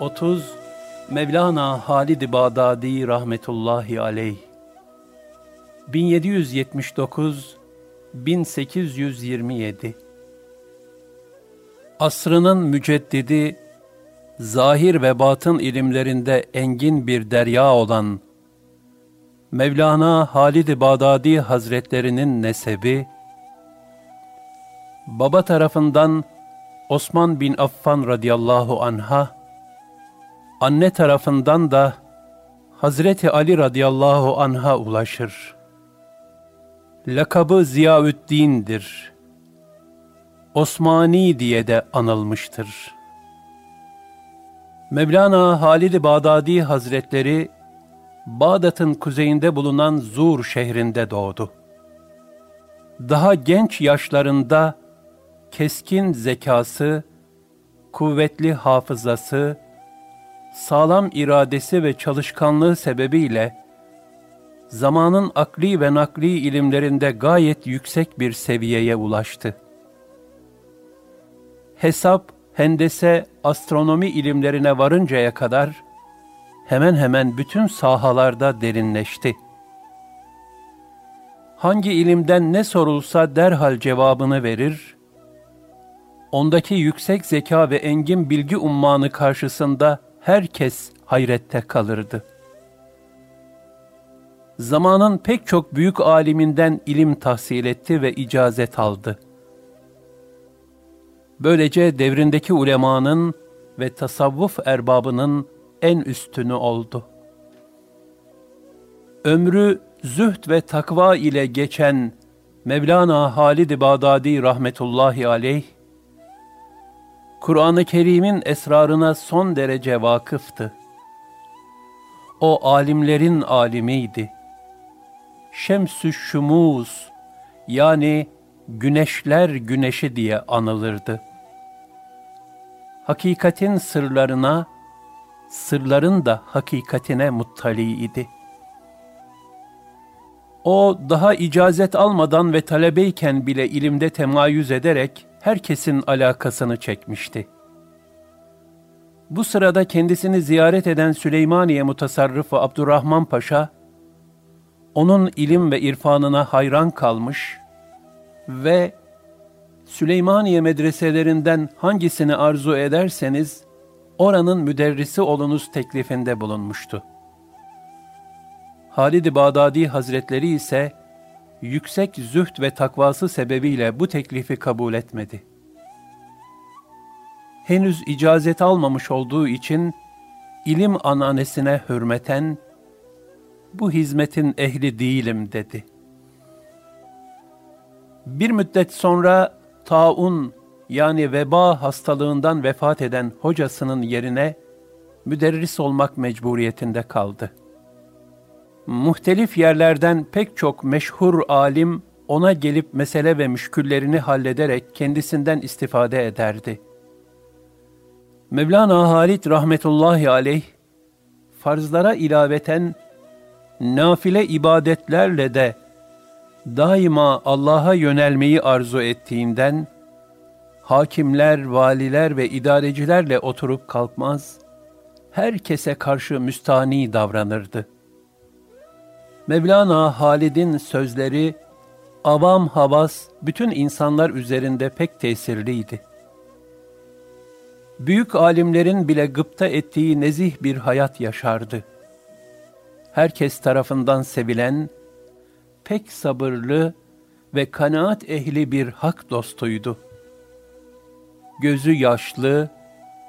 30 Mevlana Halid-i Bağdadi rahmetullahi aleyh. 1779 1827 Asrının müceddidi zahir ve batın ilimlerinde engin bir derya olan Mevlana Halid-i Bağdadi Hazretlerinin nesebi baba tarafından Osman bin Affan radıyallahu anha, anne tarafından da Hazreti Ali radıyallahu anha ulaşır. Lakabı Ziyaüddin'dir. Osmani diye de anılmıştır. Mevlana Halid-i Bağdadi Hazretleri, Bağdat'ın kuzeyinde bulunan Zur şehrinde doğdu. Daha genç yaşlarında keskin zekası, kuvvetli hafızası, sağlam iradesi ve çalışkanlığı sebebiyle zamanın akli ve nakli ilimlerinde gayet yüksek bir seviyeye ulaştı. Hesap, hendese, astronomi ilimlerine varıncaya kadar hemen hemen bütün sahalarda derinleşti. Hangi ilimden ne sorulsa derhal cevabını verir, ondaki yüksek zeka ve engin bilgi ummanı karşısında herkes hayrette kalırdı. Zamanın pek çok büyük aliminden ilim tahsil etti ve icazet aldı. Böylece devrindeki ulemanın ve tasavvuf erbabının en üstünü oldu. Ömrü zühd ve takva ile geçen Mevlana Halid-i Bağdadi rahmetullahi aleyh, Kur'an-ı Kerim'in esrarına son derece vakıftı. O alimlerin alimiydi. Şemsü Şumuz yani güneşler güneşi diye anılırdı. Hakikatin sırlarına, sırların da hakikatine muttali idi. O daha icazet almadan ve talebeyken bile ilimde temayüz ederek herkesin alakasını çekmişti. Bu sırada kendisini ziyaret eden Süleymaniye mutasarrıfı Abdurrahman Paşa, onun ilim ve irfanına hayran kalmış ve Süleymaniye medreselerinden hangisini arzu ederseniz, oranın müderrisi olunuz teklifinde bulunmuştu. Halid-i Bağdadi Hazretleri ise, yüksek zühd ve takvası sebebiyle bu teklifi kabul etmedi. Henüz icazet almamış olduğu için ilim ananesine hürmeten bu hizmetin ehli değilim dedi. Bir müddet sonra taun yani veba hastalığından vefat eden hocasının yerine müderris olmak mecburiyetinde kaldı.'' Muhtelif yerlerden pek çok meşhur alim ona gelip mesele ve müşküllerini hallederek kendisinden istifade ederdi. Mevlana Halit rahmetullahi aleyh, farzlara ilaveten nafile ibadetlerle de daima Allah'a yönelmeyi arzu ettiğinden, hakimler, valiler ve idarecilerle oturup kalkmaz, herkese karşı müstani davranırdı.'' Mevlana Halid'in sözleri avam havas bütün insanlar üzerinde pek tesirliydi. Büyük alimlerin bile gıpta ettiği nezih bir hayat yaşardı. Herkes tarafından sevilen, pek sabırlı ve kanaat ehli bir hak dostuydu. Gözü yaşlı,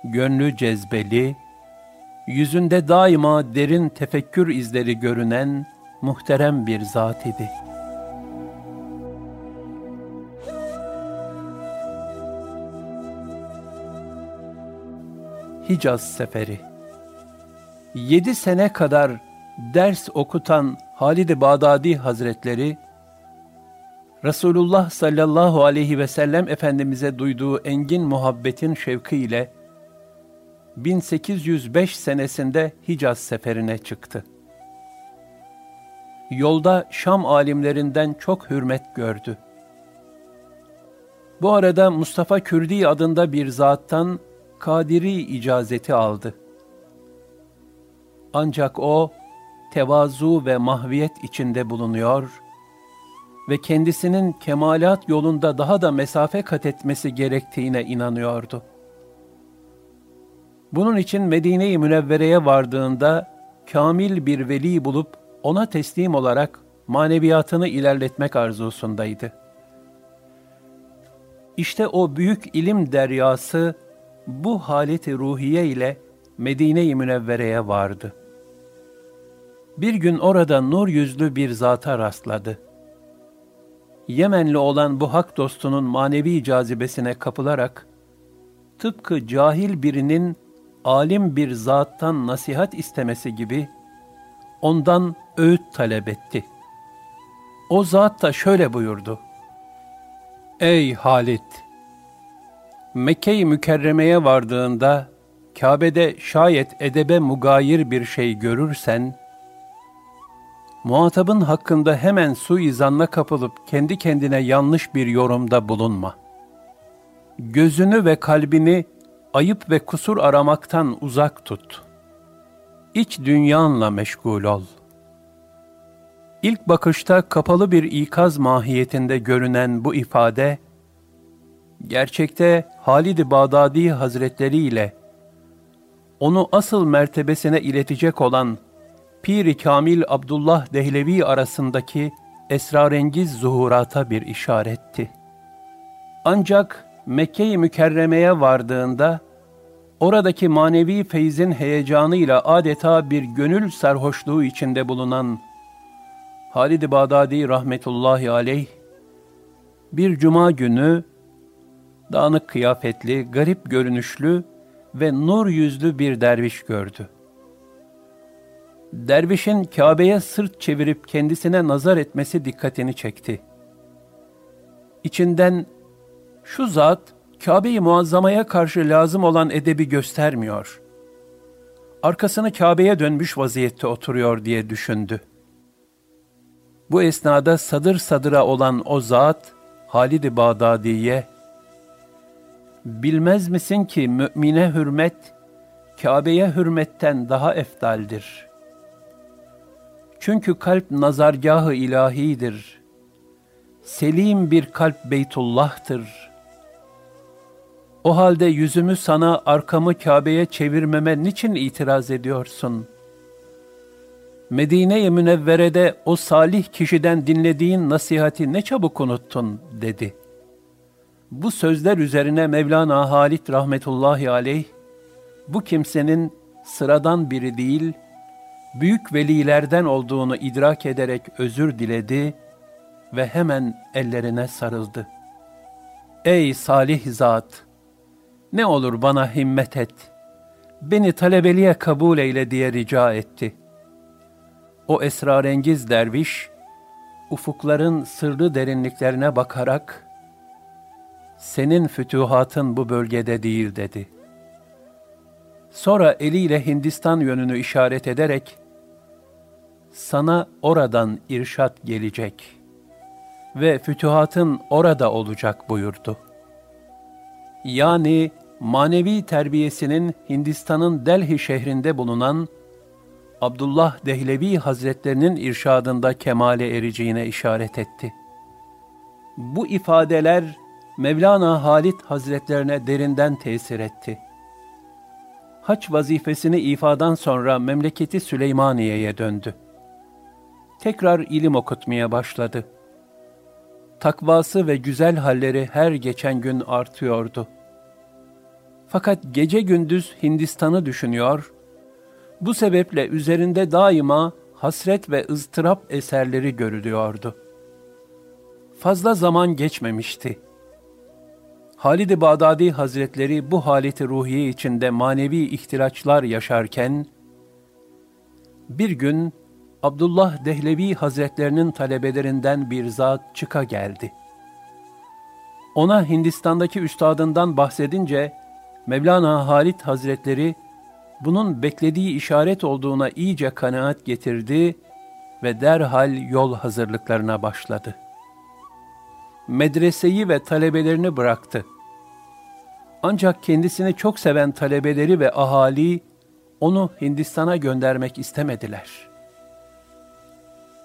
gönlü cezbeli, yüzünde daima derin tefekkür izleri görünen, muhterem bir zat idi. Hicaz Seferi Yedi sene kadar ders okutan Halid-i Bağdadi Hazretleri, Resulullah sallallahu aleyhi ve sellem Efendimiz'e duyduğu engin muhabbetin şevkiyle 1805 senesinde Hicaz seferine çıktı yolda Şam alimlerinden çok hürmet gördü. Bu arada Mustafa Kürdi adında bir zattan Kadiri icazeti aldı. Ancak o, tevazu ve mahviyet içinde bulunuyor ve kendisinin kemalat yolunda daha da mesafe kat etmesi gerektiğine inanıyordu. Bunun için Medine-i Münevvere'ye vardığında kamil bir veli bulup ona teslim olarak maneviyatını ilerletmek arzusundaydı. İşte o büyük ilim deryası bu haleti ruhiye ile Medine-i Münevvere'ye vardı. Bir gün orada nur yüzlü bir zata rastladı. Yemenli olan bu hak dostunun manevi cazibesine kapılarak, tıpkı cahil birinin alim bir zattan nasihat istemesi gibi, ondan öğüt talep etti. O zat da şöyle buyurdu. Ey Halit! Mekke-i Mükerreme'ye vardığında, Kabe'de şayet edebe mugayir bir şey görürsen, muhatabın hakkında hemen suizanla kapılıp kendi kendine yanlış bir yorumda bulunma. Gözünü ve kalbini ayıp ve kusur aramaktan uzak tut. İç dünyanla meşgul ol. İlk bakışta kapalı bir ikaz mahiyetinde görünen bu ifade, gerçekte Halid-i Bağdadi Hazretleri ile onu asıl mertebesine iletecek olan Pir-i Kamil Abdullah Dehlevi arasındaki esrarengiz zuhurata bir işaretti. Ancak Mekke-i Mükerreme'ye vardığında, oradaki manevi feyzin heyecanıyla adeta bir gönül sarhoşluğu içinde bulunan Halid-i Bağdadi rahmetullahi aleyh, bir cuma günü dağınık kıyafetli, garip görünüşlü ve nur yüzlü bir derviş gördü. Dervişin Kabe'ye sırt çevirip kendisine nazar etmesi dikkatini çekti. İçinden şu zat Kabe-i Muazzama'ya karşı lazım olan edebi göstermiyor. Arkasını Kabe'ye dönmüş vaziyette oturuyor diye düşündü. Bu esnada sadır sadıra olan o zat Halid-i Bağdadi'ye Bilmez misin ki mümine hürmet Kabe'ye hürmetten daha eftaldir. Çünkü kalp nazargahı ilahidir. Selim bir kalp Beytullah'tır. O halde yüzümü sana arkamı Kabe'ye çevirmeme niçin itiraz ediyorsun? Medine-i Münevvere'de o salih kişiden dinlediğin nasihati ne çabuk unuttun, dedi. Bu sözler üzerine Mevlana Halit rahmetullahi aleyh, bu kimsenin sıradan biri değil, büyük velilerden olduğunu idrak ederek özür diledi ve hemen ellerine sarıldı. Ey salih zat! Ne olur bana himmet et, beni talebeliğe kabul eyle diye rica etti. O esrarengiz derviş, ufukların sırrı derinliklerine bakarak, senin fütühatın bu bölgede değil dedi. Sonra eliyle Hindistan yönünü işaret ederek, sana oradan irşat gelecek ve fütühatın orada olacak buyurdu. Yani manevi terbiyesinin Hindistan'ın Delhi şehrinde bulunan Abdullah Dehlevi Hazretlerinin irşadında kemale ereceğine işaret etti. Bu ifadeler Mevlana Halit Hazretlerine derinden tesir etti. Haç vazifesini ifadan sonra memleketi Süleymaniye'ye döndü. Tekrar ilim okutmaya başladı. Takvası ve güzel halleri her geçen gün artıyordu. Fakat gece gündüz Hindistan'ı düşünüyor, bu sebeple üzerinde daima hasret ve ıstırap eserleri görülüyordu. Fazla zaman geçmemişti. Halid-i Bağdadi Hazretleri bu haleti ruhiye içinde manevi ihtilaçlar yaşarken, bir gün Abdullah Dehlevi Hazretlerinin talebelerinden bir zat çıka geldi. Ona Hindistan'daki üstadından bahsedince, Mevlana Halit Hazretleri, bunun beklediği işaret olduğuna iyice kanaat getirdi ve derhal yol hazırlıklarına başladı. Medreseyi ve talebelerini bıraktı. Ancak kendisini çok seven talebeleri ve ahali onu Hindistan'a göndermek istemediler.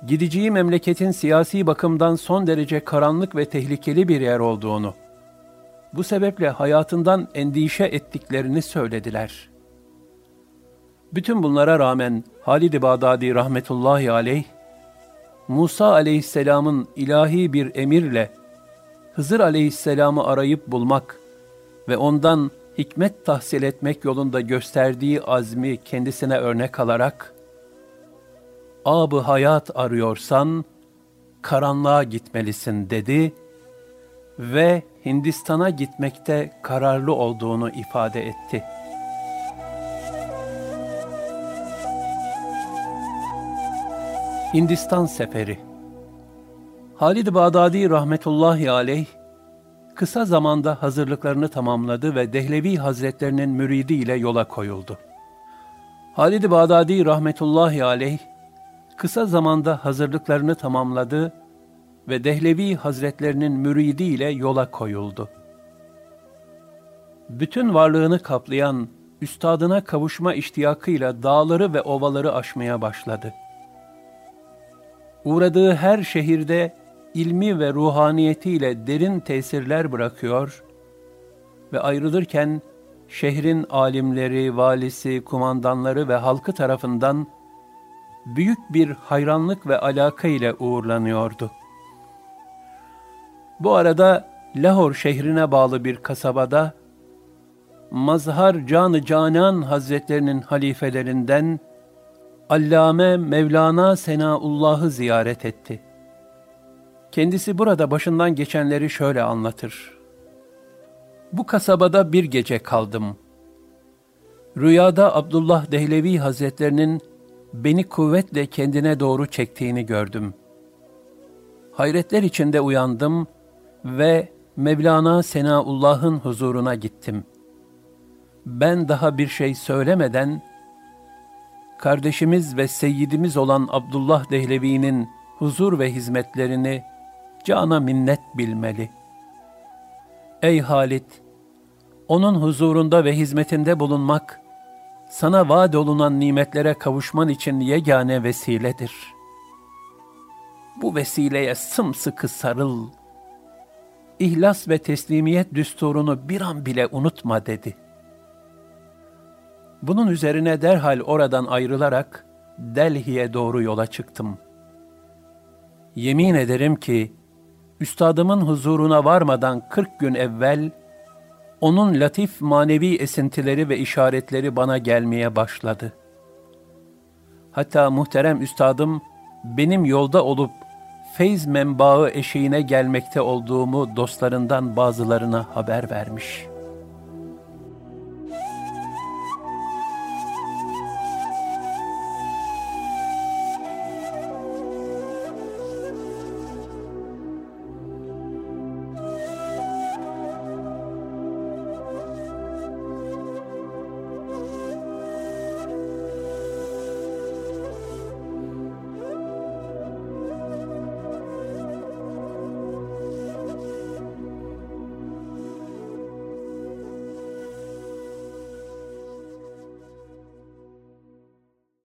Gideceği memleketin siyasi bakımdan son derece karanlık ve tehlikeli bir yer olduğunu, bu sebeple hayatından endişe ettiklerini söylediler. Bütün bunlara rağmen Halid-i Bağdadi rahmetullahi aleyh, Musa aleyhisselamın ilahi bir emirle Hızır aleyhisselamı arayıp bulmak ve ondan hikmet tahsil etmek yolunda gösterdiği azmi kendisine örnek alarak, Ab-ı hayat arıyorsan, karanlığa gitmelisin dedi ve Hindistan'a gitmekte kararlı olduğunu ifade etti. Hindistan Seferi Halid Bağdadi rahmetullahi aleyh, kısa zamanda hazırlıklarını tamamladı ve Dehlevi Hazretlerinin müridi ile yola koyuldu. Halid-i Bağdadi rahmetullahi aleyh, kısa zamanda hazırlıklarını tamamladı ve Dehlevi Hazretlerinin müridi ile yola koyuldu. Bütün varlığını kaplayan, üstadına kavuşma iştiyakıyla dağları ve ovaları aşmaya başladı. Uğradığı her şehirde ilmi ve ruhaniyetiyle derin tesirler bırakıyor ve ayrılırken şehrin alimleri, valisi, kumandanları ve halkı tarafından büyük bir hayranlık ve alaka ile uğurlanıyordu. Bu arada Lahor şehrine bağlı bir kasabada Mazhar Canı Canan Hazretlerinin halifelerinden Allame Mevlana Senaullah'ı ziyaret etti. Kendisi burada başından geçenleri şöyle anlatır. Bu kasabada bir gece kaldım. Rüyada Abdullah Dehlevi Hazretlerinin beni kuvvetle kendine doğru çektiğini gördüm. Hayretler içinde uyandım ve Mevlana Senaullah'ın huzuruna gittim. Ben daha bir şey söylemeden, kardeşimiz ve seyyidimiz olan Abdullah Dehlevi'nin huzur ve hizmetlerini cana minnet bilmeli. Ey Halit! Onun huzurunda ve hizmetinde bulunmak, sana vaat olunan nimetlere kavuşman için yegane vesiledir. Bu vesileye sımsıkı sarıl. İhlas ve teslimiyet düsturunu bir an bile unutma dedi. Bunun üzerine derhal oradan ayrılarak Delhi'ye doğru yola çıktım. Yemin ederim ki, üstadımın huzuruna varmadan kırk gün evvel, onun latif manevi esintileri ve işaretleri bana gelmeye başladı. Hatta muhterem üstadım, benim yolda olup feyz menbaı eşiğine gelmekte olduğumu dostlarından bazılarına haber vermiş.''